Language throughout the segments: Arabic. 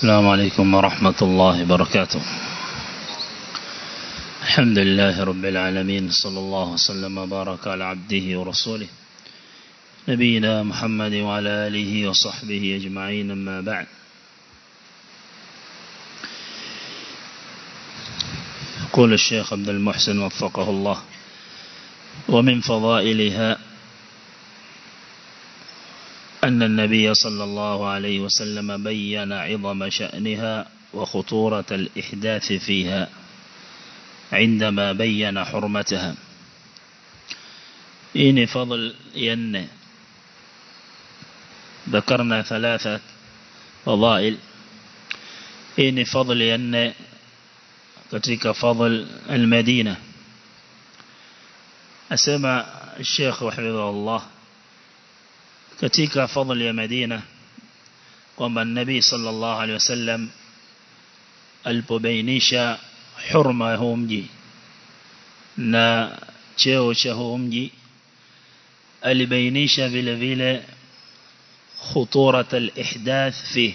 السلام عليكم ورحمة الله وبركاته. الحمد لله رب العالمين صلى الله وسلم وبارك على عبده ورسوله نبينا محمد وعلى آله وصحبه أجمعين أما بعد. يقول الشيخ عبد المحسن وفقه الله ومن فضائلها أن النبي صلى الله عليه وسلم بين عظم شأنها وخطورة الإحداث فيها عندما بين حرمتها. إن فضل ين ذكرنا ثلاثة فضائل. إن فضل ين katika fadl al-Madina asema Sheikh rahimahullah كتيكا فضل يا مدينة قم النبي صلى الله عليه وسلم البوبينيشا حرمة همجي نا تشوش همجي البينيشا فيلا فيلا خطورة الإحداث فيه.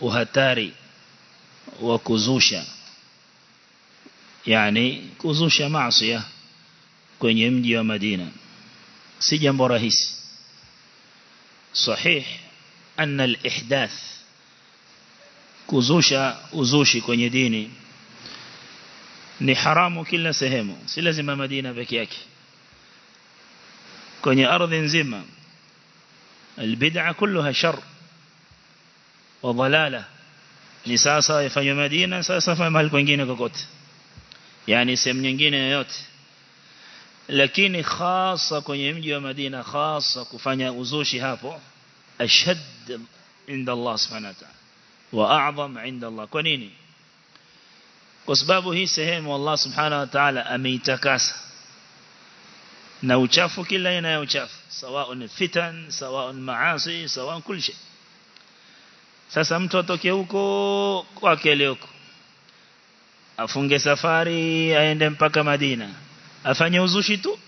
وهتاري وكزوشا يعني كزوشا معصية. كن يمجي ومدينة سجن برهيسي صحيح أن الإحداث كوزوشا وزوشي كوني ديني. نحرام كل سهم سلزم مدينة بكياك كوني أرض زمة البدعة كلها شر وضلالة. نساسا يفنو مدينة ساسا فمال كونجين كوكوت. يعني سمنجين يوت يوت. Lakini hasa kwenye mji wa Madina hasa kufanya uzushi hapo ashad inda Allah subhanahu wa ta'ala wa a'zam inda Allah kwa nini kwa sababu hii sehemu Allah subhanahu wa ta'ala ameitakasa na uchafu kila aina ya uchafu sawa ni fitan sawa ni maasi sawa kila shay sasa mtu atoke huko kwake leo afunge safari aende mpaka Madina afanye uzushi tu.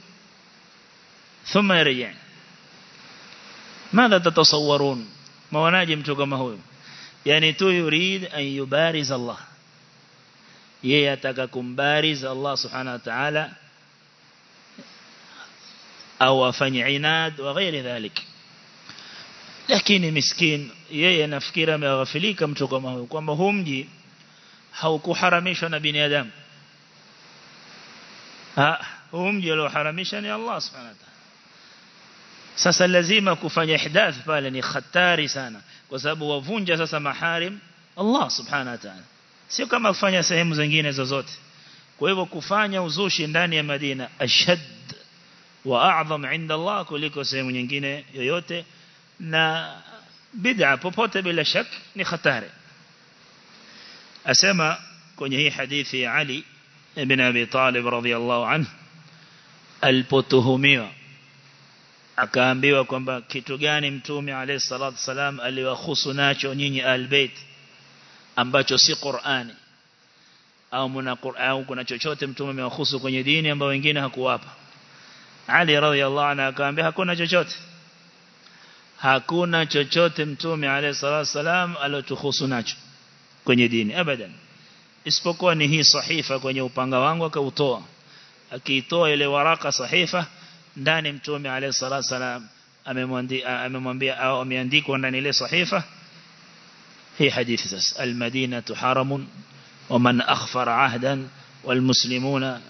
Thumma yarji madha tatasawwarun? Maonaje mtu kama huyo yani tu yurid an yubariz Allah. Yeye ataka kumbariz Allah subhanahu wa ta'ala au afanye inad wa ghairi dhalik. Lakini miskin yeye nafikiri ameghafilika mtu kama huyo kwamba humji haukuharamishwa na binadamu. Ah huu mji alioharamisha ni Allah subhanahu wa ta'ala sasa lazima kufanya ihdath pale ni hatari sana kwa sababu wavunja sasa maharim Allah subhanahu wa ta'ala sio kama kufanya sehemu zingine zozote kwa hivyo kufanya uzushi ndani ya Madina ashad wa a'zam inda Allah kuliko sehemu nyingine yoyote na bid'a popote bila shak ni hatari asema kwenye hii hadithi ya Ali ibn Abi Talib radhiyallahu anhu alipotuhumiwa akaambiwa kwamba kitu gani mtume alayhi salatu salam aliwahusu nacho nyinyi albayt ambacho si Qur'ani au mna Qur'an kuna chochote mtume amewahusu kwenye dini ambao wengine hakuwapa Ali radhiyallahu anhu akaambia hakuna chochote hakuna chochote mtume alayhi salatu salam alotuhusu nacho kwenye dini abadan isipokuwa ni hii sahifa kwenye upanga wangu akautoa akiitoa ile waraka sahifa ndani mtume alayhi salatu salam amemwambia amemwambia au ameandikwa ndani ile sahifa hii hadithi sasa almadinatu haramun ومن أخفر عهدا والمسلمون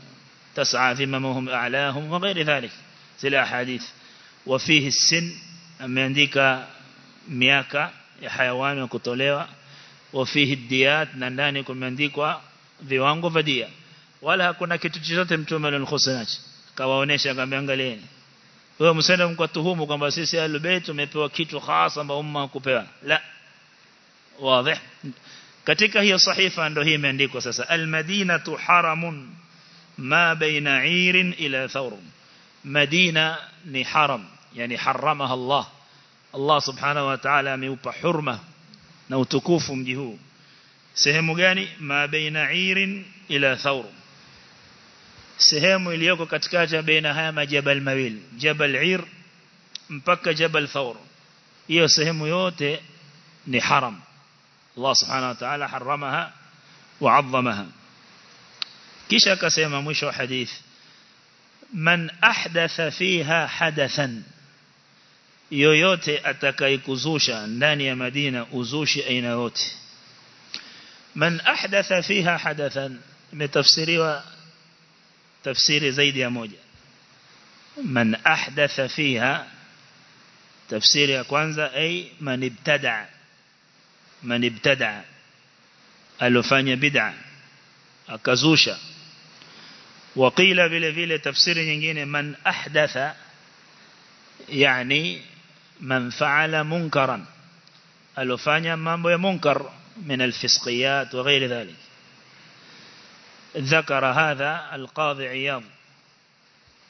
تسعى ذممهم أعلاهم وغير ذلك سلا حديث وفيه السن ameandika miaka ya hayawani wa kutolewa وفيه الديات نداني كم ينديكوا ذي وانغو فديا ولا هكونا كتو تشوت امتو ملون خسناش كواونيشا كم ينغلين هو مسلم كتوهم وكم بسيسي أهل البيت ومبوا كتو خاصا بأمم كوبيا لا واضح كتك هي صحيفة عنده هي منديكوا ساسا المدينة حرم ما بين عير إلى ثور مدينة نحرم يعني حرمها الله الله سبحانه وتعالى ميوبا حرمه na utukufu mji huu sehemu gani ma baina 'irin ila thawr sehemu iliyoko katikati ya baina haya majabal mawili jabal 'ir mpaka jabal thawr hiyo sehemu yote ni haram Allah subhanahu wa ta'ala haramaha wa 'azzamaha kisha akasema mwisho wa hadith man ahdatha fiha hadathan yoyote atakayekuzusha ndani ya Madina uzushi aina yote man ahdatha fiha hadathan imetafsiriwa tafsiri zaidi ya moja man ahdatha fiha tafsiri ya kwanza ay man ibtada man ibtada alofanya bid'a akazusha وقيل vile vile tafsiri nyingine man ahdatha yani man fa'ala munkaran alofanya mambo munkar من الفسقيات وغير ذلك. ذكر هذا القاضي عياض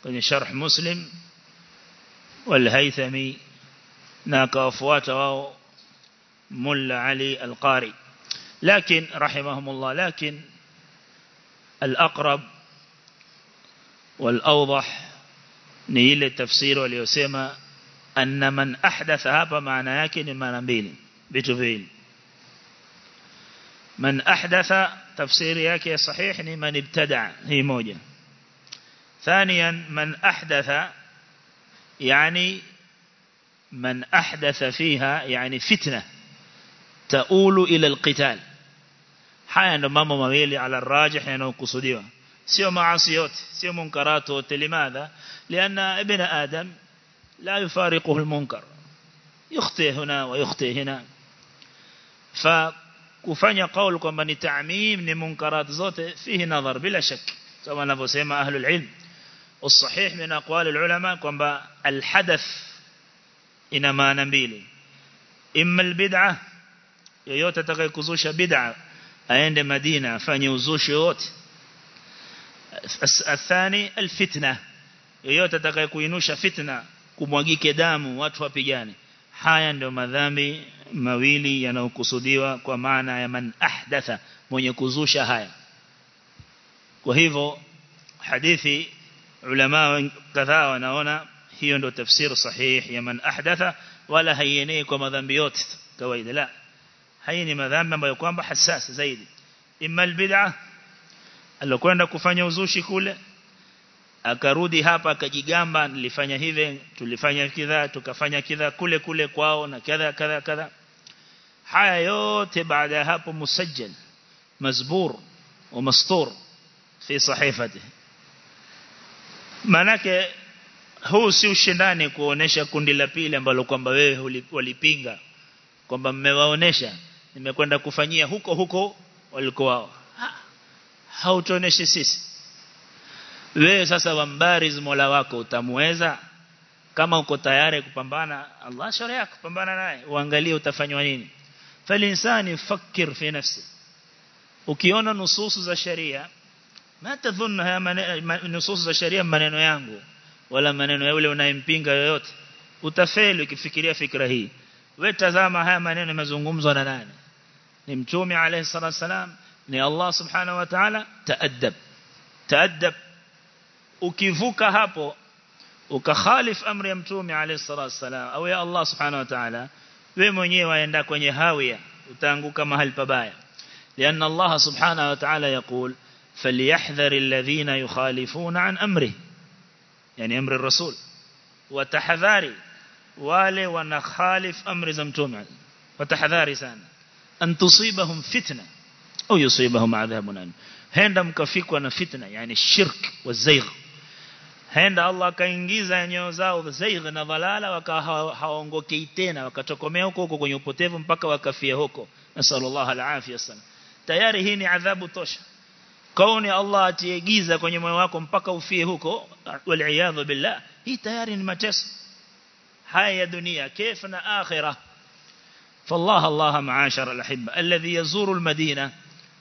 kwenye sharh muslim والهيثمي ناك وفوات واو ملا علي القاري. لكن رحمهم الله لكن الأقرب والأوضح نيل التفسير أن من أحدث هذا معنى يكن ما نبيل بتفيل من أحدث تفسير يكي صحيح من ابتدع هي موجة. ثانيا من أحدث يعني من أحدث فيها يعني فتنة تؤول إلى القتال. ndo mambo mawili ala rajih yanayokusudiwa sio maasi yote sio munkaratu yote limadha lianna ibn adam لا يفارقه المنكر. يخطئ هنا ويخطئ هنا. فكفني قولك من تعميم لمنكرات زوته فيه نظر بلا شك. كما نفسهم أهل العلم. الصحيح من أقوال العلماء كما الحدث إنما نبيلي. إما البدعة يوتا تقي بدعة. أين مدينة؟ فنيوزوش يوت. الثاني الفتنة يوتا تقي كينوش فتنة. Kumwagike damu watu wapigane. Haya ndio madhambi mawili yanayokusudiwa kwa maana ya man ahdatha mwenye kuzusha haya. Kwa hivyo hadithi ulama kadhaa wanaona hiyo ndio tafsiri sahihi ya man ahdatha wala haienei kwa madhambi yote kawaida. La haya ni madhambi ambayo kwamba hasasa zaidi. Imma albid'a alokwenda kufanya uzushi kule akarudi hapa akajigamba nilifanya hivi tulifanya kidha tukafanya kidha kule kule kwao na kadha kadha kadha. Haya yote baada hapo musajjal mazbur wa mastur fi sahifati. Manake huu si ushindani kuonesha kundi la pili ambalo kwamba wewe walipinga kwamba mmewaonesha nimekwenda kufanyia huko huko walikuwa hao hautuoneshi sisi wewe sasa wambariz Mola wako utamuweza kama uko tayari kupambana Allah shauri yako pambana naye uangalie utafanywa nini falinsani fakir fi nafsi ukiona nususu za sharia ma tadhunna haya nususu za sharia maneno yangu wala maneno ya yule unayempinga yoyote utafeli ukifikiria fikra hii wewe tazama haya maneno yamezungumzwa na nani ni mtume alayhi salatu wasalam ni Allah subhanahu wa ta'ala taaddab taaddab ukivuka hapo ukakhalif amri ya mtume alayhi salatu wasalam au ya Allah subhanahu wa ta'ala wewe mwenyewe waenda kwenye hawia utaanguka mahali pabaya لأن الله سبحانه وتعالى يقول فليحذر الذين يخالفون عن أمره يعني أمر الرسول وتحذاري wale wanakhalif amri za mtume watahadhari sana an tusibahum fitna au yusibahum adhabun alim henda mkafikwa na fitna yani shirk wa zaigh henda Allah kaingiza nyoyo zao zaigh na dhalala wakawa hawaongokei tena wakatokomea huko huko kwenye upotevu mpaka wakafia huko nasallallahu alafia sana tayari hii ni adhabu tosha kauni Allah atiegiza kwenye moyo wako mpaka ufie huko wal billah hii tayari ni mateso هاي دنيا كيف آخرة فالله الله معاشر الأحبة الذي يزور المدينة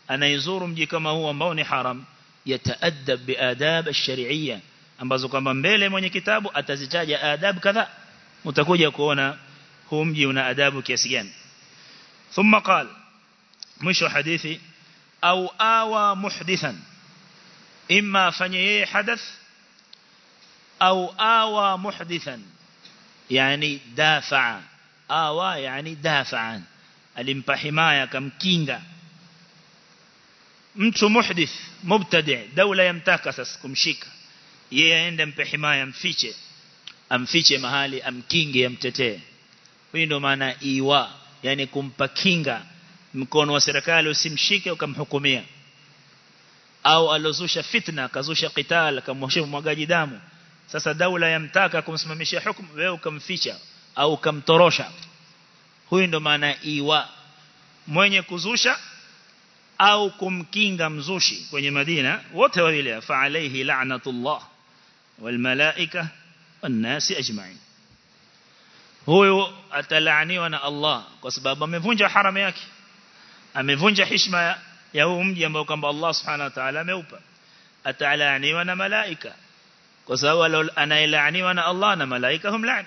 أنا يزور مجي كما هو مبوني حرم يتأدب بآداب الشريعية ambazo kwamba mbele mwenye kitabu atazitaja adab kadha utakuja kuona huu mji una adabu kiasi gani thumma qala mwisho hadithi au awa muhdithan imma afanye yeye hadath au awa muhdithan يعني دافع آوى يعني دافعا alimpa himaya akamkinga mtu muhdith mubtadi daula yamtaka sasa kumshika yeye aende mpe himaya amfiche. Amfiche mahali amkinge amtetee. Hii ndio maana iwa yani kumpa kinga. Mkono wa serikali usimshike ukamhukumia. Au alozusha fitna kazusha qital kamwashimu mwagaji damu. Sasa daula yamtaka kumsimamishia hukumu wewe ukamficha au ukamtorosha. Huyu ndo maana iwa. Mwenye kuzusha au kumkinga mzushi kwenye Madina wote wawili fa alayhi la'natullah والملائكة والناس أجمعين. هو أتلعني وأنا الله. قصبابا من فنجة حرم ياك من فنجة حشمة يوم يموكم بالله سبحانه وتعالى ميوبا أتلعني وأنا ملائكة قصبابا أنا إلعني وأنا الله أنا ملائكة هم لعن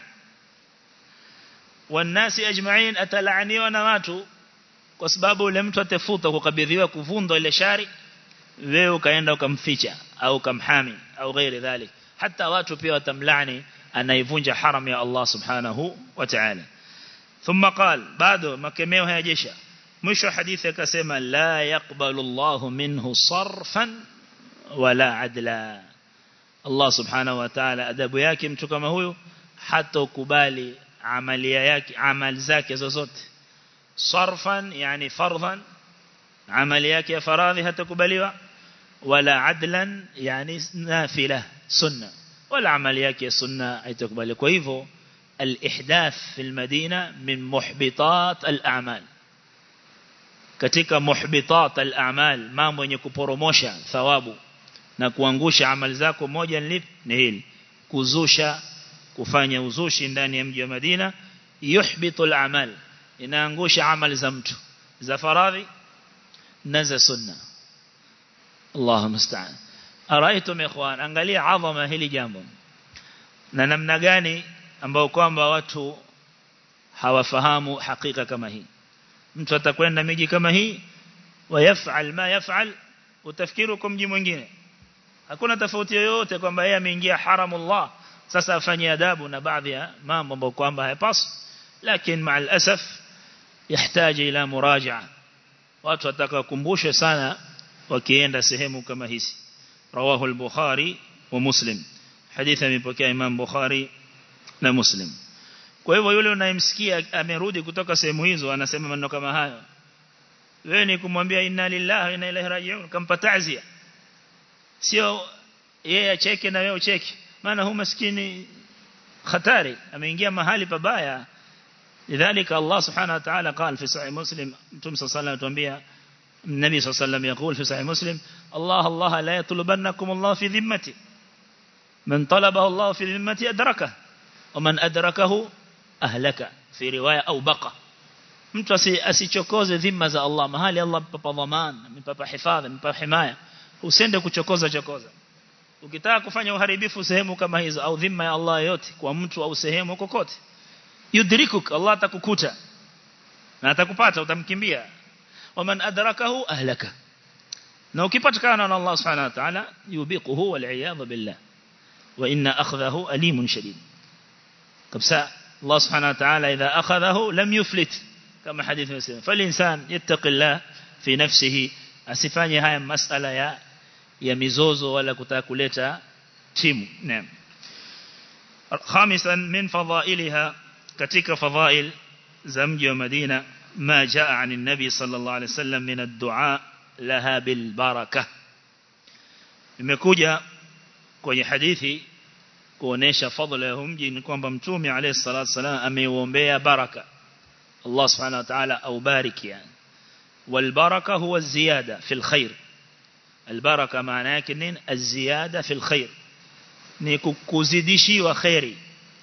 والناس أجمعين أتلعني وأنا ماتوا قصبابا لم تتفوت وقبضي وكفوند إلى شاري ويو كيندو كم أو كمحامي أو غير ذلك حتى واتو بيو تملعني أن يفنج حرم يا الله سبحانه وتعالى. ثم قال بعد ما كميو هيا جيشا مش حديثك سيما لا يقبل الله منه صرفا ولا عدلا. الله سبحانه وتعالى أدب ياكي ياكم ما هو حتى كبالي عمل, عمل زاكي يزوت صرفا يعني فرضا عمل ياكي فراضي حتى كبالي ولا عدلا يعني نافلة سنة. ولا عمليات سنة أي تقبل. كويفو الإحداث في المدينة من محبطات الأعمال. كتك محبطات الأعمال ما من يكبر موشا ثوابه نكوانغوش عمل ذاكو موجا لب نهيل. كوزوشا كفانيا وزوشي ندان يمجي مدينة يحبط الأعمال. إن إنانغوش عمل زمت زفراغي نزا سنة. Allahu musta'an araitum ikhwan angalia adhama hili jambo na namna gani ambao kwamba watu hawafahamu hakika kama hii mtu atakwenda miji kama hii wayafal ma yafal utafikiri kwa mji mwingine hakuna tofauti yoyote kwamba yeye ameingia haramullah sasa afanye adabu na baadhi ya mambo ambayo kwamba hayapaswi lakini الاسف يحتاج إلى مراجعه watu watakakumbushwe sana wakienda sehemu kama hizi rawahu al-bukhari wa muslim hadithi imepokea imam bukhari na muslim kwa hivyo yule unayemsikia amerudi kutoka sehemu hizo anasema maneno kama hayo wewe ni kumwambia inna lillahi wa inna ilaihi raji'un kampa ta'zia sio yeye acheke na wewe ucheke maana hu maskini hatari ameingia mahali pabaya lidhalika Allah subhanahu wa ta'ala قال في صحيح مسلم متى صلى الله عليه وسلم تنبيه النبي صلى الله عليه وسلم يقول في صحيح مسلم الله الله لا يطلبنكم الله في ذمتي من طلبه الله في ذمتي أدركه ومن أدركه أهلك في رواية أو بقى mtu asichokoze dhima za Allah mahali Allah mpapa dhamana mpapa hifadhi mpapa himaya usende kuchokoza chokoza ukitaka kufanya uharibifu sehemu kama hizo au dhima ya Allah yote kwa mtu au sehemu kokote yudrikuk Allah atakukuta na atakupata utamkimbia waman adrakahu ahlaka na ukipatikana na Allah subhanahu wa ta'ala yubiquhu wal iyad billah wa inna akhdahu alimun shadid kabisa Allah subhanahu wa ta'ala idha akhadahu lam yuflit kama hadithi inasema falinsan yattaqillah fi nafsihi asifanye haya masala ya ya mizozo wala kutaka kuleta timu naam khamisan min fadhailha katika fadhail za mji wa Madina ما جاء عن النبي صلى الله عليه وسلم من الدعاء لها بالبركة. المكوجة كوني حديثي كونيش فضلهم كون بمتومي عليه الصلاة والسلام أمي ومبيا بركة الله سبحانه وتعالى أو بارك يعني والبركة هو الزيادة في الخير البركة معناها كنين الزيادة في الخير نيكو زيديشي وخيري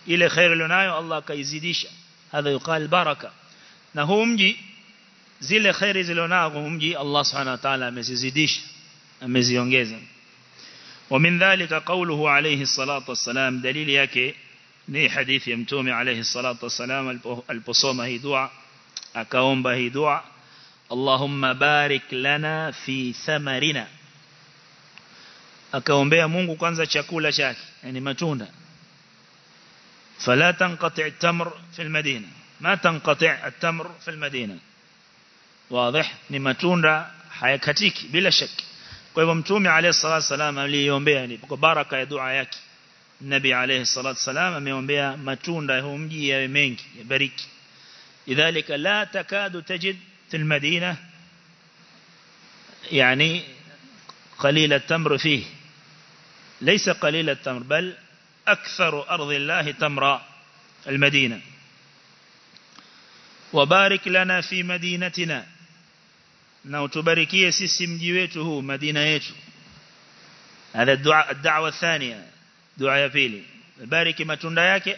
إلي خير لنايو الله كيزيديشا هذا يقال بركة na huu mji zile khairi zilionao huu mji Allah subhanahu wa ta'ala amezizidisha ameziongeza ومن ذلك قوله عليه الصلاة والسلام دليل yake ni hadithi ya mtume عليه الصلاة والسلام aliposoma hii dua akaomba hii dua Allahumma barik lana fi thamarina akaombea Mungu kwanza chakula chake yani matunda فلا تنقطع التمر في المدينة ما تنقطع التمر في المدينة. واضح؟ نمتون را حيكتيك بلا شك. قيبمتوم عليه الصلاة والسلام لي يوم بيه بارك يدعى يك النبي عليه الصلاة والسلام يوم بيه متون را هم جي يمينك بريك. لذلك لا تكاد تجد في المدينة يعني قليل التمر فيه. ليس قليل التمر بل أكثر أرض الله تمر المدينة. وبارك لنا في مدينتنا. نوتباركيه سيسي مجيوته مدينة هذا الدعاء الدعوة الثانية دعاء يبيلي بارك ما تنديك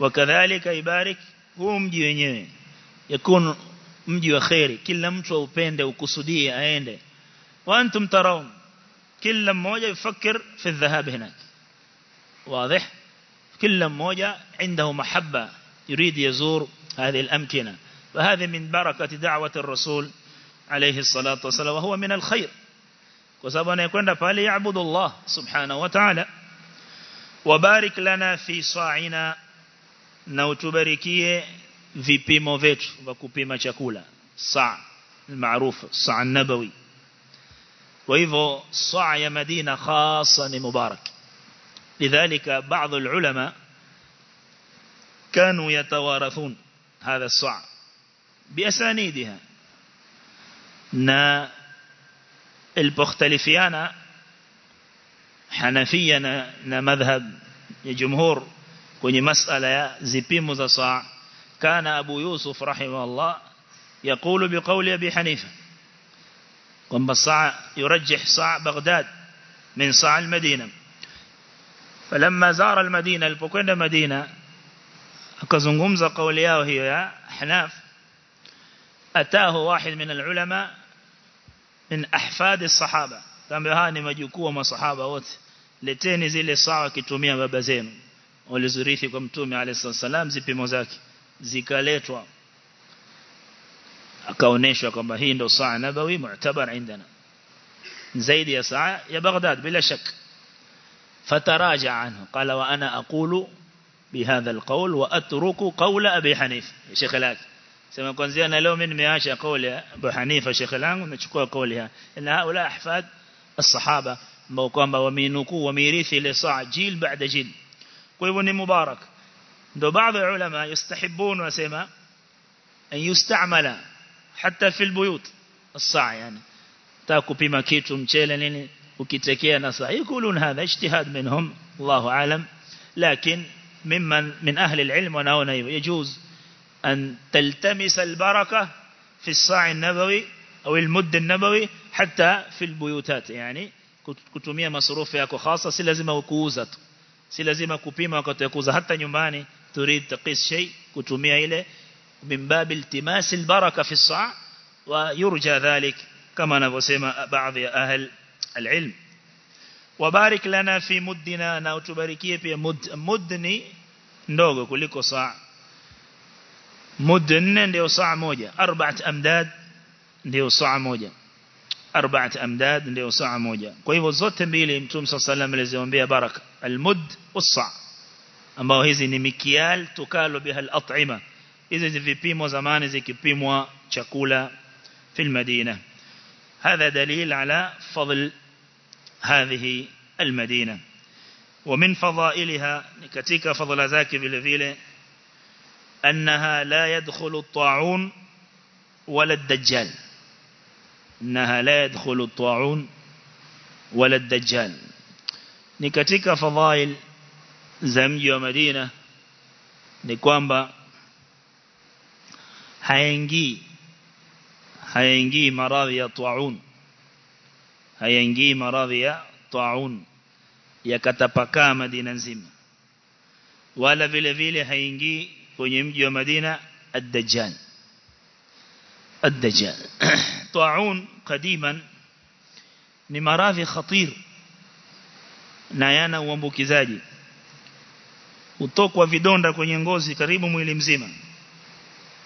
وكذلك يبارك هو mji wa khairi kila mtu aupende ukusudie aende wa antum tarawun kila mmoja يفكر في الذهاب هناك. واضح؟ كل مmoja عنده محبة يريد يزور هذه الأمكنة وهذا من بركة دعوة الرسول عليه الصلاة والسلام وهو من الخير. وسبب أن يكون pale يعبد الله سبحانه وتعالى. وبارك لنا في صاعنا. na utubarikie vipimo vyetu vya kupima chakula saa maarufu saa nabawi kwa hivyo saa ya Madina khasa ni mubarak لذلك بعض العلماء كانوا يتوارثون. هذا الصاع بأسانيدها. نا البختلفيان حنفيا نا مذهب kwenye masala ya zipimo za saa kana Abu Yusuf rahimahullah يقول بقول أبي حنيفة kwamba saa يرجح صاع بغداد من صاع المدينة. فلما زار المدينة alipokwenda Madina akazungumza kauli yao hiyo ya Hanaf ataahu wahid min alulama min ahfad as-sahaba kama hawa ni majukuu wa masahaba wote leteni zile sawa kitumia baba zenu walizurithi kwa mtume alayhi salam zipimo zake zikaletwa akaoneshwa kwamba hii ndio saa nabawi mu'tabar indana zaidi ya saa ya Baghdad bila shaka فتراجع عنه قال وأنا أقول بهذا القول وأترك قول أبي حنيفة. شيخ لك سما كنزي أنا لو من مياشا قول أبو حنيفة شيخ لك ونشكوا قولها إن هؤلاء أحفاد الصحابة موقعا ومينكوا وميريثي لصاع جيل بعد جيل. ويبني مبارك. دو بعض العلماء يستحبون وسما أن يستعمل حتى في البيوت الصاع يعني. تاكو بما nini ukitekea na saa يقولون هذا اجتهاد منهم الله أعلم. لكن ممن من أهل العلم ونحن يجوز أن تلتمس البركة في الصاع النبوي أو المد النبوي حتى في البيوتات. يعني كتومية مصروف ياكو خاصة سي لازم اوكوزا سي لازم سلزمة كوبيمة وكتوكوزة حتى نيوماني تريد تقيس شيء كتومية إلى من باب التماس البركة في الصاع ويرجى ذلك كما نفسيما بعض أهل العلم. وبارك لنا في مدنا na utubarikie pia mud mudni ndogo kuliko saa mud nne ndio saa moja arbaat amdad ndio saa moja arbaat amdad ndio saa moja kwa hivyo zote mbili mtume sallallahu aliziombea baraka almud was-sa ambao hizi ni mikial tukalo biha al-at'ima hizi vipimo zamani zikipimwa chakula في المدينة هذا دليل على فضل هذه المدينة. ومن فضائلها كتيك فضل ذاك بالفيلة أنها لا يدخل الطاعون ولا الدجال. أنها لا يدخل الطاعون ولا الدجال. نكتيك فضائل زمجي ومدينة نكوانبا haingii maradhi ya taun. Haingii maradhi ya taun yakatapakaa Madina nzima wala vile vile haingii kwenye mji wa Madina ad-Dajjal ad-Dajjal taun qadiman ni maradhi khatir na yana uambukizaji utokwa vidonda kwenye ngozi karibu mwili mzima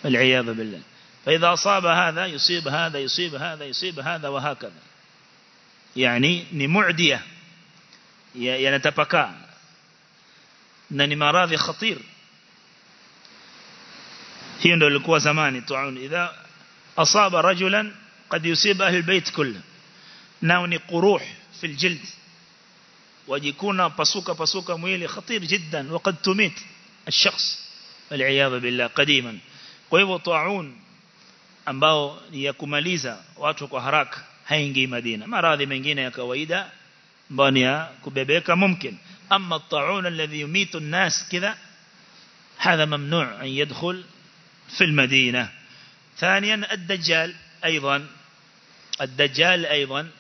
والعياذ بالله فإذا أصاب هذا يصيب هذا يصيب هذا يصيب هذا وهكذا يعني نمعدية. ينتبكى نني مراضي خطير. hiyo ndio ilikuwa zamani tuun idha أصاب رجلا قد يصيب أهل البيت كله. ناوني قروح في الجلد. ويكون بسوك بسوك مويلي خطير جدا. وقد تميت الشخص. والعياذ بالله قديما. وهو طاعون. kumaliza watu kwa haraka هينجي مدينة. ما راضي منجينا يا كويدا؟ بنيا كبيبيكا ممكن. أما الطاعون الذي يميت الناس كذا هذا ممنوع أن يدخل في المدينة. ثانيا الدجال أيضا. الدجال أيضا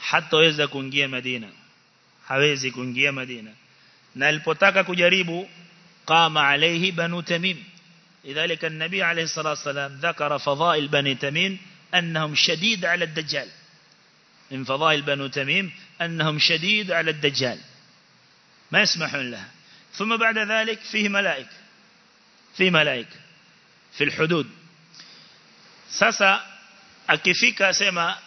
حتى ويزا كنجي مدينة. حتى حويزي كنجي مدينة. نالبوتاكا كجريبو قام عليه بنو تميم. لذلك النبي عليه الصلاة والسلام ذكر فضائل بني تميم أنهم شديد على الدجال. من فضائل بنو تميم أنهم شديد على الدجال. ما يسمحون لها. ثم بعد ذلك فيه ملائك في ملائك في الحدود. ساسا أكفيك سيما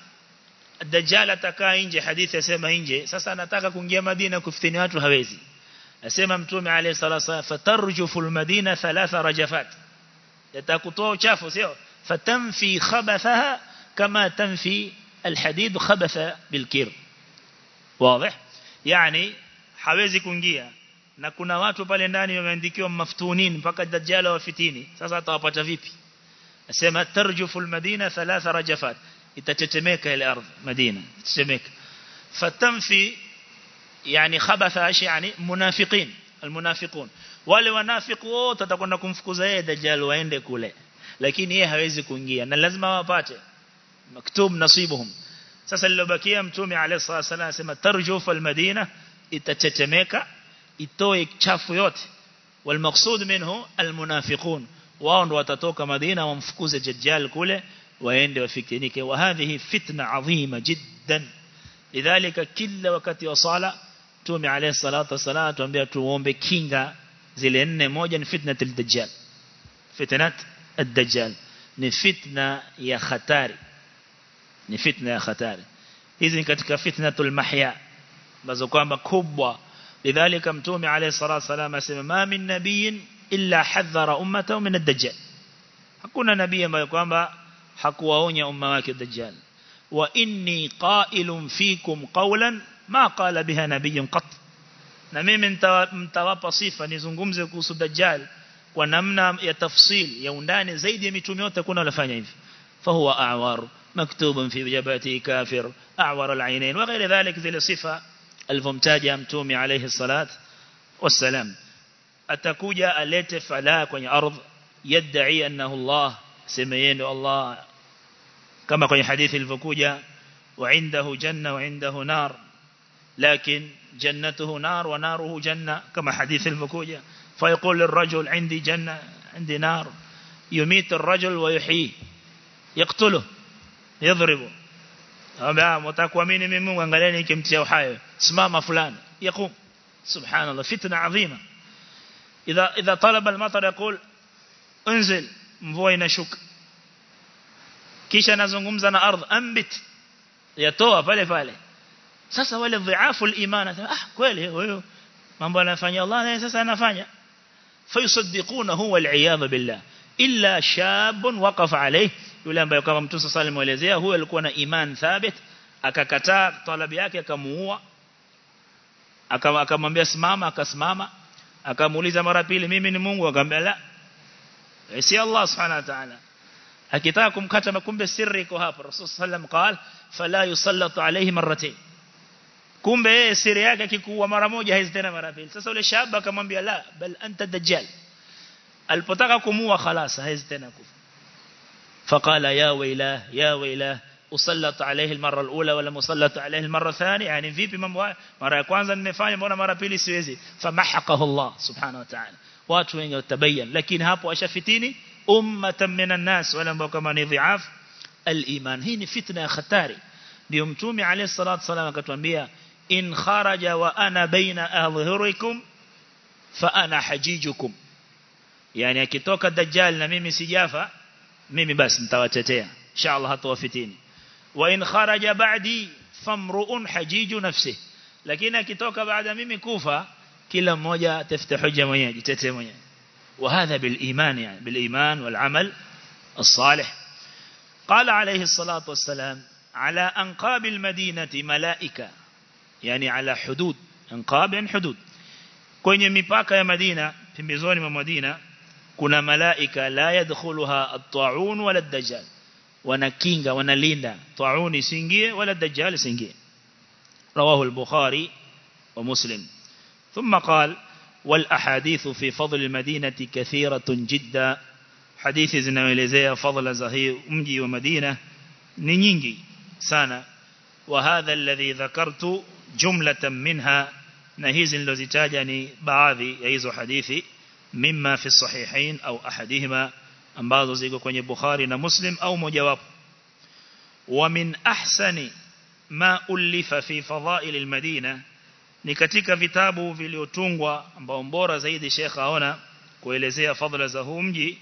الدجال تكا إنجي حديث سيما إنجي ساسا نتاكا كنجي مدينة كفتنيات الهويزي أسيما متومي عليه الصلاة والسلام فترجف المدينة ثلاث رجفات. يتاكو توو شافو سيو. Fatamfi khabathaha kama tanfi alhadid khabatha bilkir wazi yani hawezi kuingia na kuna watu pale ndani wameandikiwa maftunin mpaka dajjal wafitini sasa atawapata vipi asema tarjufu almadina thalatha rajafat itatetemeka ile ardhi madina itatetemeka fatamfi yani khabatha ashi yani munafiqin almunafiqun wale wanafiki wote watakwenda kumfukuza yeye dajjal waende kule lakini yeye hawezi kuingia na lazima wapate maktub nasibuhum sasa lilobakia mtume alayhi salatu wasallam asema tarjufu almadina itatetemeka itoe chafu yote والمقصود منه المنافقون wao ndo watatoka Madina wamfukuze Dajjal kule waende wafikinike wa hadhihi fitna adhima jiddan lidhalika kila wakati wa sala Mtume alayhi salatu wasalam tuambia tuombe kinga zile nne الدجال. نفتنا يا خطاري نفتنا يا خطاري إذا كتك فتنة المحيا بزقام كبوة لذلك أمتومي عليه الصلاة والسلام ما من نبي إلا حذر أمته من الدجال حكونا نبيا ما يقام حكواهون يا أمواك الدجال وإني قائل فيكم قولا ما قال بها نبي قط نميم انتوى صيفة نزنقمزي قوس الدجال الدجال kwa namna ya tafsil ya undani zaidi ya mitume wote kuna walifanya hivi fahuwa a'war maktubun fi jabati kafir a'war al-aynain wa ghayr dhalik zile sifa alivomtaja mtume alayhi salat wassalam atakuja alete falaa kwenye ardh yadai annahu Allah sema yeye Allah kama kwenye hadithi ilivyokuja وعنده جنة وعنده نار لكن جنته نار وناره جنة كما حديث المكوجة فيقول للرجل عندي جنة عندي نار. يميت الرجل ويحييه يقتله يضربه. أبام وتكوامين من مو؟ وانقلاني كمتيا وحايا اسمام فلان. يقوم. سبحان الله فتنة عظيمة. إذا, إذا طلب المطر يقول انزل مبوين شك كيش نزنقم زنا أرض أنبت. يتوى فالي فالي sasa wale ضعاف الإيمان ah kweli huyu mambo anafanya Allah na sasa anafanya فيصدقونه والعياذ بالله. إلا شاب وقف عليه. يقول يقولون بأيوك ممتوسى صلى الله عليه وسلم هو يكون إيمان ثابت. أككتا طلبياك يكموه أكا مبيا سماما. أكا سماما أكا موليزا مرابيل ميمين مونغو؟ أكا مبيا لا. عسي الله سبحانه وتعالى. أكتاكم كتمكم بسرق هاب الرسول صلى الله عليه وسلم قال فلا يسلط عليه مرتين. Kumbe yeye siri yake akikuua mara moja haizi tena mara pili sasa yule shaba akamwambia la bal anta dajjal alipotaka kumua خلاص haizi tena kufa فقال يا ويلاه يا ويلاه usallata alayhi almarra alula wala musallata alayhi almarra athani yani vipi mambo haya mara ya kwanza nimefanya mbona mara pili siwezi famahaqahu Allah subhanahu wa ta'ala watu wengi watabayan lakini hapo ashafitini ummatan minan nas wala ambao kama ni dhiaf aliman hii ni fitna ya hatari ndio mtume alayhi salatu wasallam akatuambia إن خرج وأنا بين أظهركم فأنا حجيجكم. يعني كتوك الدجال نميمي سجافة ميمي بس نتواتتين إن شاء الله توفتين وإن خرج بعدي فامرؤ حجيج نفسه لكن كتوك بعد ميمي كوفة كلا موجة تفتح جمعية جتتمية وهذا بالإيمان يعني بالإيمان والعمل الصالح قال عليه الصلاة والسلام على أنقاب المدينة ملائكة يعني على حدود أنقاب يعني حدود kwenye mipaka ya Madina pembezoni mwa Madina kuna malaika la yadkhuluha at-ta'un wala ad-dajjal wanakinga wanalinda ta'un isingie wala ad-dajjal isingie رواه البخاري ومسلم ثم قال والأحاديث في فضل المدينة كثيرة جدا حديث زنوelezea فضل زهي mji wa Madina ni nyingi sana وهذا الذي ذكرت جملة منها نهيز الذي تاجني بعض يهيز حديثي مما في الصحيحين أو أحدهما أن بعض ذلك كوني بخارنا مسلم أو مجواب ومن أحسن ما ألف في فضائل المدينة نكتك فتابه في اليوتونغ بومبورا زيدي الشيخ هنا كوليزي فضل زهومجي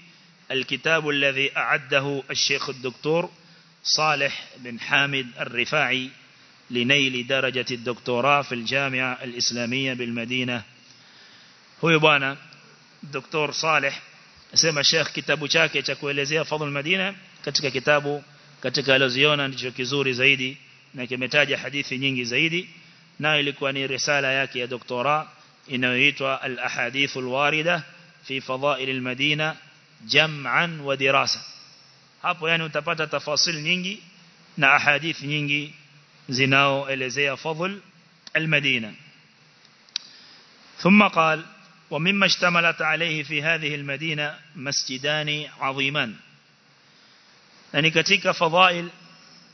الكتاب الذي أعده الشيخ الدكتور صالح بن حامد الرفاعي. لنيل درجة الدكتوراه في الجامعة الإسلامية بالمدينة. هو يبانا الدكتور صالح. سمى الشيخ كتابو شاكي تقول لزيا فضل المدينة. كتك كتابو كتك لزيونا كزور زايدي نكي متاجة حديث نينج زايدي نايل كواني رسالة ياكي يا دكتوراه. إنه يتوى الأحاديث الواردة في فضائل المدينة جمعا ودراسة هابو يعني تفاصيل نينجي na ahadith nyingi زناو إلزيا فضل المدينة. ثم قال ومما اشتملت عليه في هذه المدينة مسجدان عظيمان. يعني أني كتك فضائل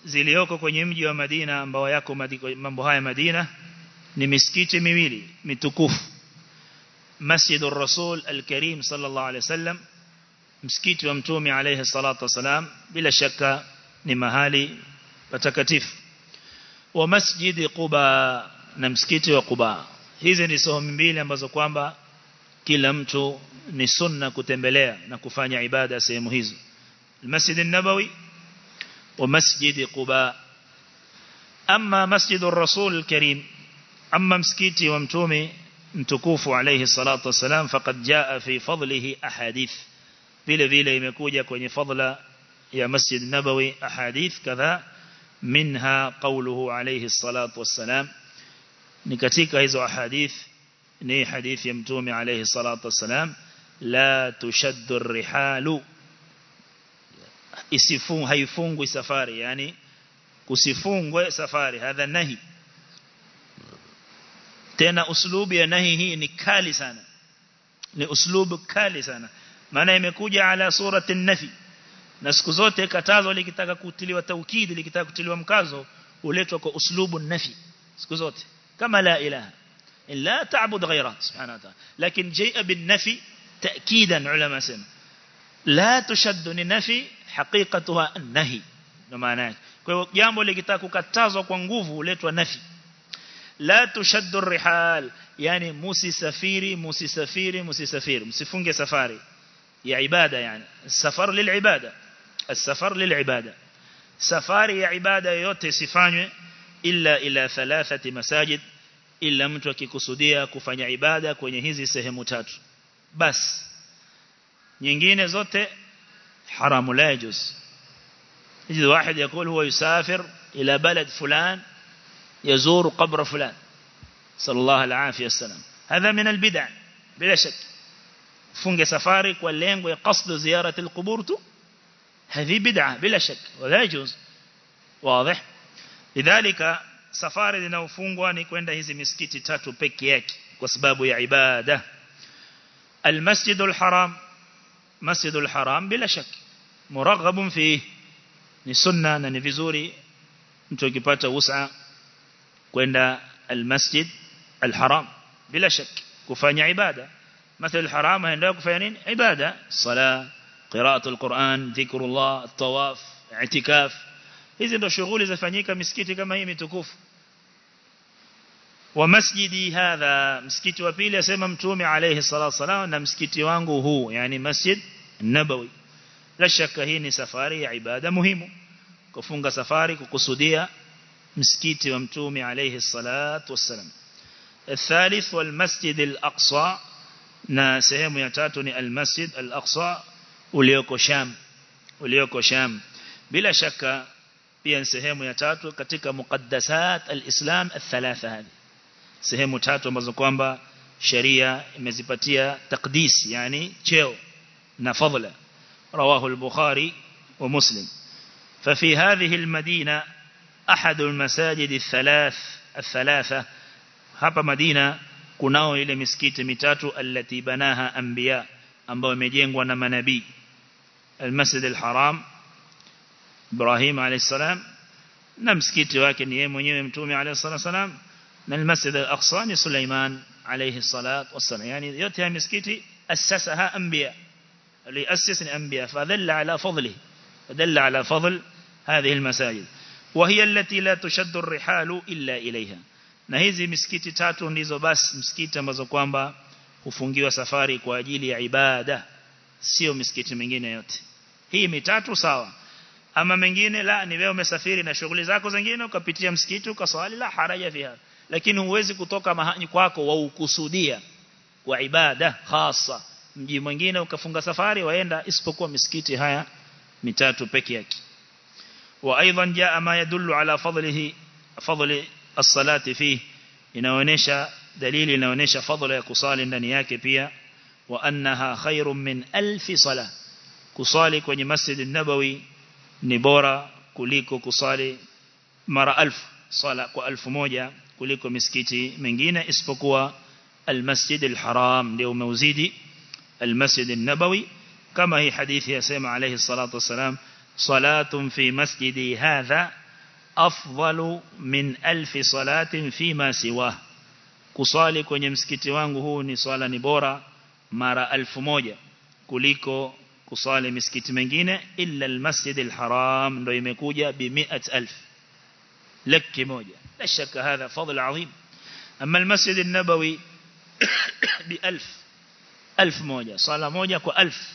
زليوكو كن يمجي ومدينة مبوياكو مبوهاي مدينة نمسكيت مميلي متكوف مسجد الرسول الكريم صلى الله عليه وسلم مسكيت ومتومي عليه الصلاة والسلام بلا شك نمهالي فتكتف wa masjidi Quba na msikiti wa Quba hizi ni sehemu mbili ambazo kwamba kila mtu ni sunna kutembelea na kufanya ibada sehemu hizo المسجد النبوي ومسجد قباء أما مسجد الرسول الكريم أما مسكيتي ومتومي متكوف عليه الصلاة والسلام فقد جاء في فضله أحاديث vile vile imekuja kwenye fadla ya Masjid Nabawi ahadith kadha Minha qawluhu alayhi salatu wassalam ni katika hizo ahadith ni hadithi ya mtume alayhi salatu wassalam la tushaddu rihalu isifung haifungwi safari yani kusifungwe safari hadha nahi tena uslubu ya nahi hii ni kali sana ni uslubu kali sana maana imekuja ala surati nafi na siku zote katazo likitaka kutiliwa taukidi likitaka kutiliwa mkazo uletwa kwa uslubu nafi siku zote kama la ilaha illa ta'bud ghayra subhanahu wa ta'ala lakini jaa bin nafi تأكيدا علماء سنة لا تشد نفي حقيقتها النهي ndo maana yake kwa hiyo jambo likitaka kukatazwa kwa nguvu huletwa nafi la tushaddu rihal yani musisafiri musisafiri musisafiri msifunge safari ya ibada yani safar lilibada السفر للعبادة. سفاري يا عبادة يوتي سفانيو إلا إلى ثلاثة مساجد إلا mtu akikusudia kufanya ibada kwenye hizi sehemu tatu basi nyingine zote haramu لا يجوز يجد واحد يقول هو يسافر إلى بلد فلان يزور قبر فلان نسأل الله العافية والسلامة هذا من البدع بلا شك afunge safari kwa lengo ويقصد زيارة القبور tu هذه بدعة بلا شك ولا يجوز. واضح؟ لذلك سفاري لنوفونغواني كوينده هزي مسكيتي تاتو بكيك وسباب عبادة. المسجد الحرام مسجد الحرام بلا شك مرغب فيه. نسنة ننفزوري انتو كيباتا وسعى كوينده المسجد الحرام بلا شك كفاني عبادة مثل الحرام هندوك فيانين عبادة صلاة قراءة القرآن ذكر الله الطواف اعتكاف. إذن شغول إذا فنيك مسكيتي كما هي متكوف ومسجدي هذا مسكيتي وبيل يسمى متومي عليه الصلاة والسلام نمسكيتي وانغو هو يعني مسجد النبوي لا شك هنا سفاري عبادة مهمة كفنغ سفاري كقصودية مسكيتي ومتومي عليه الصلاة والسلام الثالث والمسجد الأقصى نا ناسهم يتاتني المسجد الأقصى ulioko sham ulioko sham bila shaka pia sehemu ya tatu katika muqaddasat al-islam al-thalatha hadi sehemu tatu ambazo kwamba sheria imezipatia takdis yani cheo na fadhila رواه البخاري ومسلم ففي هذه المدينة أحد المساجد الثلاث الثلاثة hapa Madina kunao ile misikiti mitatu allati banaha anbiya ambao imejengwa na manabii المسجد الحرام Ibrahim alayhisalam na msikiti wake ni yeye mwenyewe mtume alayhisalam na المسجد الأقصى ni Suleiman alayhi salat wassalam yani yote ya misikiti asasaha anbiya اللي أسس الأنبياء فدل على فضله فدل على فضل هذه المساجد وهي التي لا تشد الرحال إلا إليها na hizi misikiti tatu ndizo basi msikiti ambazo kwamba hufungiwa safari kwa ajili ya ibada sio misikiti mingine yote. Hii mitatu sawa. Ama mengine la ni wewe umesafiri na shughuli zako zingine ukapitia msikiti ukaswali la haraja fiha. Lakini huwezi kutoka mahali kwako wa ukusudia kwa ibada hasa mji mwingine ukafunga safari waenda isipokuwa misikiti haya mitatu peke yake. Wa aidan jaa ma yadullu ala fadlihi fadli as-salati fi inaonyesha دليل نونش فضل كصال النياك بيا وأنها خير من ألف صلاة. كصالي كوني مسجد النبوي نبورا كليكو كصالي مرة ألف صلاة كو ألف موجة كليكو مسكتي من جينا اسفقوا المسجد الحرام ليو موزيدي المسجد النبوي. كما هي حديث يسيم عليه الصلاة والسلام صلاة في مسجدي هذا أفضل من ألف صلاة فيما سواه. Kusali kwenye msikiti wangu huu ni swala ni bora mara alfu moja kuliko kusali misikiti mengine illa almasjid alharam ndio imekuja bi 100000 laki moja la shaka hadha fadl adhim amma almasjid an-nabawi bi 1000 ألف موجة صلاة موجة كألف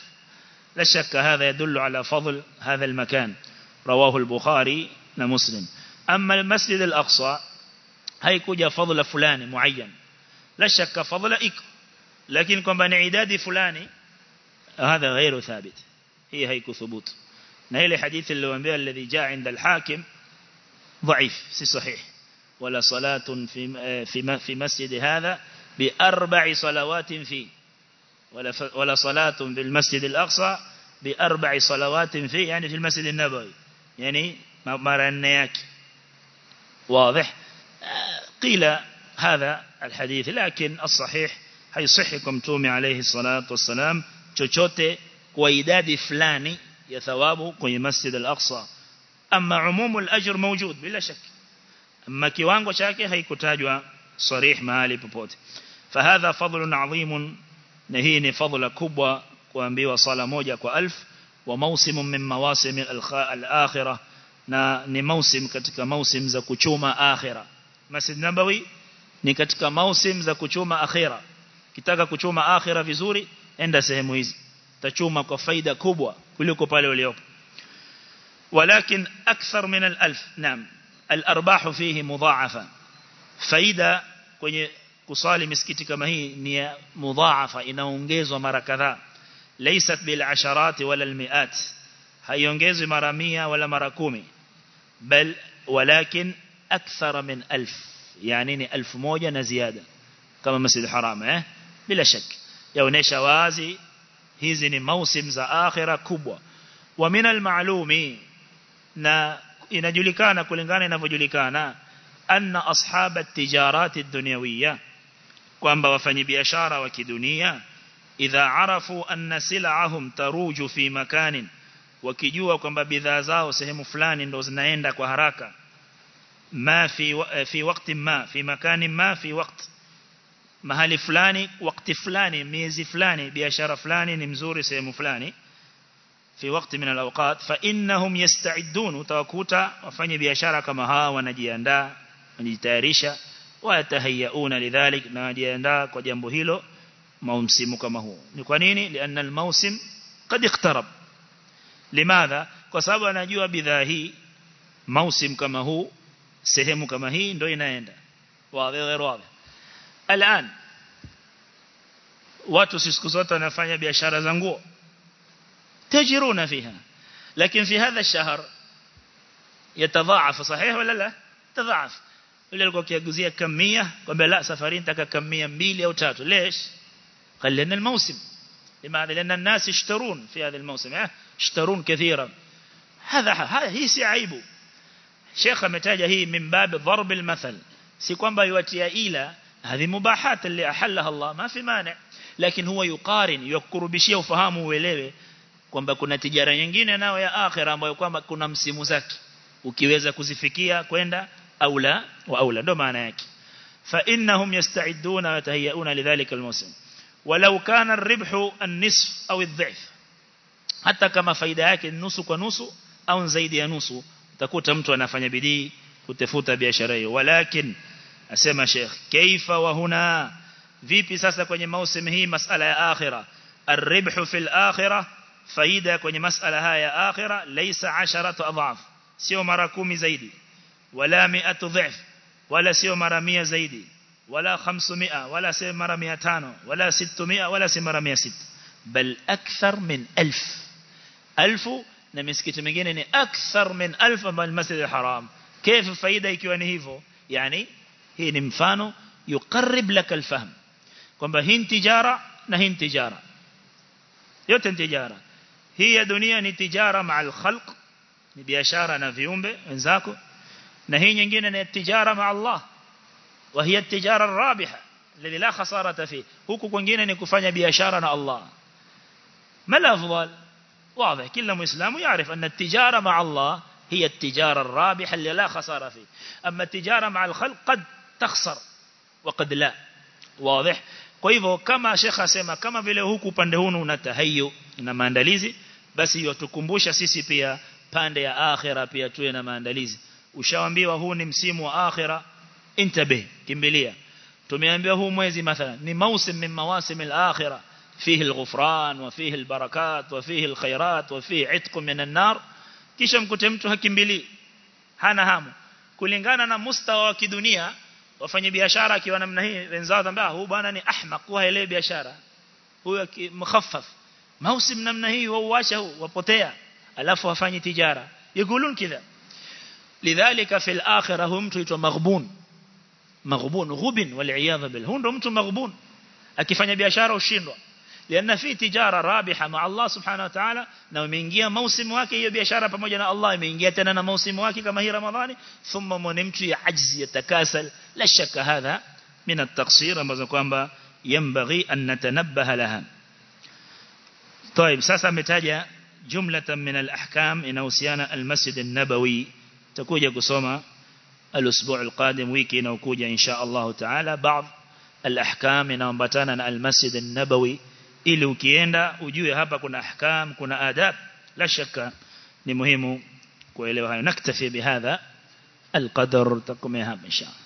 لا شك هذا يدل على فضل هذا المكان رواه البخاري ومسلم المسجد هاي كوجة فضل فلان معين لا شك فضل إك لكن كم بني عداد فلان هذا غير ثابت هي هيك ثبوت نهي حديث اللي الذي جاء عند الحاكم ضعيف صحيح ولا صلاة في في في مسجد هذا بأربع صلوات فيه ولا ولا صلاة بالمسجد الأقصى بأربع صلوات فيه يعني في المسجد النبوي يعني مرة النياك واضح قيل هذا الحديث لكن الصحيح هي صحيكم تومي عليه الصلاة والسلام تشوت وإداد فلاني يثوابه قوي مسجد الأقصى أما عموم الأجر موجود بلا شك أما كيوانغو شاكي هي كتاجوا صريح مالي ببوت فهذا فضل عظيم نهيني فضل كبوة وأنبي وصالة موجة وألف وموسم من مواسم الآخرة نموسم كتك موسم زكوشوما آخرة Masjid Nabawi ni katika mausim za kuchuma akhira kitaka kuchuma akhira vizuri enda sehemu hizi tachuma kwa faida kubwa kuliko pale uliopo ولكن أكثر من الألف نعم الأرباح فيه مضاعفة faida kwenye kusali misikiti kama hii ni mudhaafa inaongezwa mara kadhaa laysat bil asharati wala al mi'at haiongezwi mara 100 wala mara 10 bal walakin أكثر من ألف يعني ألف موجة نزيادة كما مسجد حرام بلا شك. يونيش وازي هزني موسم ز آخرة كبوة. ومن المعلوم نا ينجلكانا كلنغانا ينفجلكانا أن أصحاب التجارات الدنيوية كما wafanyi biashara wa إذا عرفوا أن سلعهم تروج في مكان makanin كما kwamba bidhaa zao sehemu fulani ndo zinaenda ma fi fi wakati ma fi makani ma fi wakati mahali fulani wakati fulani miezi fulani biashara fulani ni mzuri sehemu fulani في وقت من الأوقات فإنهم يستعدون utawakuta wafanye biashara kama hawa wanajiandaa wanajitayarisha watahayauna lidhalik na wanajiandaa kwa jambo hilo msimu kama huu ni kwa nini lianna almausim qad iqtarab limadha kwa sababu anajua bidhaa hii mausim kama huu sehemu kama hii ndio inaenda wazi غير wazi الان watu siku zote wanafanya biashara za nguo تجرون فيها لكن في هذا الشهر yatadhaafu sahih wala la tadhaaf yule alikuwa kiaguzia kamia kwamba la safari nitaka kamia mbili au tatu ليش قال لأن الموسم لماذا لأن الناس يشترون في هذا الموسم يشترون كثيرا هذا هذا هي si aibu Sheikh ametaja hii min bab dharb al-mathal si kwamba yuatia ila هذه مباحات اللي أحلها الله ما في مانع لكن هو يقارن يقربishia ufahamu uelewe kwamba kuna tijara nyingine nao ya akhira ambayo kwamba kuna msimu zake ukiweza kuzifikia kwenda au la wa au la ndo maana yake fa innahum yasta'iduna wa yatahayyuna lidhalika almusim walau kana ar-ribhu an-nisf au ad-dha'f hata kama faida yake nusu kwa nusu au zaidi ya nusu utakuta mtu anafanya bidii kutafuta biashara hiyo walakin asema sheikh kaifa wa huna vipi sasa kwenye mausim hii masala ya akhira ar-ribhu fil akhirah faida kwenye masala haya ya akhira laysa 10 adhaf sio mara 10 zaidi wala 100 dhif wala sio mara 100 zaidi wala 500 wala sio mara 500 wala 600 wala sio mara 600 bal akthar min 1000 1000 na misikiti mingine ni akthar min 1000 ambao masjid al-haram كيف faida ikiwa ni hivyo yani hii ni mfano yuqarrib lak al-fahm kwamba hii tijara na hii tijara yote ni tijara hii ya dunia ni tijara ma'al khalq ni biashara na viumbe wenzako na hii nyingine ni tijara ma Allah wa hiya tijara rabiha alladhi la khasarata fi huku kwingine ni kufanya biashara na Allah mal afdal واضح كل مسلم يعرف أن التجارة مع الله هي التجارة الرابحة اللي لا خسارة فيه أما التجارة مع الخلق قد تخسر وقد لا واضح kwa hivyo kama Sheikh asema kama vile huku pande hunu una tahayyu na maandalizi basi yotukumbusha sisi pia pande ya akhira pia tuwe na maandalizi ushaambiwa huu ni msimu wa akhira intabih kimbilia tumeambiwa huu mwezi mathalan ni mausim min mawasim al-akhira فيه الغفران وفيه البركات وفيه الخيرات وفيه عتق من النار kisha mkute mtu hakimbili hana hamu kulingana na mustawa wa kidunia wafanye biashara akiwa namna hii wenzao ambao huu bwana ni ahmaq huwa ile biashara huyo mkhaffaf mausim namna hii wauacha huu wapotea alafu wafanye tijara يقولون كذا لذلك في الاخره هم maghbun ghubin wal billah huyo ndo mtu maghbun akifanya biashara ushindwa لأن في تجارة رابحة مع الله سبحانه وتعالى. نو من مينجيا موسم واكي يبي أشارة بمجانا الله مينجيا تنانا موسم واكي كما هي رمضان ثم منمتو عجز يتكاسل. لا شك هذا من التقصير ينبغي أن نتنبه لها. طيب ساسا متاجة جملة من الأحكام إن أوسيانا المسجد النبوي. تكوجا قصومة الأسبوع القادم ويكي نوكوجة إن شاء الله تعالى. بعض الأحكام إن أمبتانا المسجد النبوي. ili ukienda ujue hapa kuna ahkam kuna adab la shaka ni muhimu kuelewa hayo naktafi bihadha القدر تقوم هذا إن شاء الله